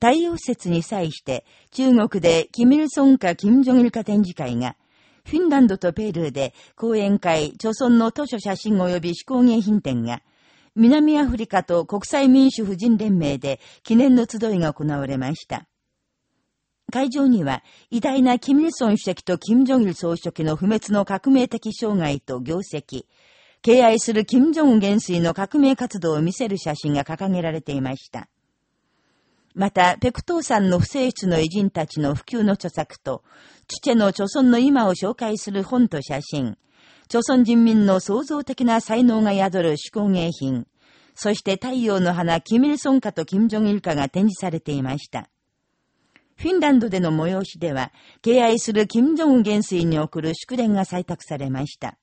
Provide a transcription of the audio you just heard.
太陽節に際して中国でキミルソンかキム・ジョギルか展示会が、フィンランドとペルーで講演会、著村の図書写真及び手工芸品展が、南アフリカと国際民主婦人連盟で記念の集いが行われました。会場には、偉大なキム・イルソン主席とキム・ジョギル総書記の不滅の革命的障害と業績、敬愛するキム・ジョン元帥の革命活動を見せる写真が掲げられていました。また、ペクトーさんの不正室の偉人たちの普及の著作と、チチェの著村の今を紹介する本と写真、著村人民の創造的な才能が宿る手工芸品、そして太陽の花、キミルソンカとキム・ジョギルカが展示されていました。フィンランドでの催しでは、敬愛するキム・ジョン元帥に送る祝電が採択されました。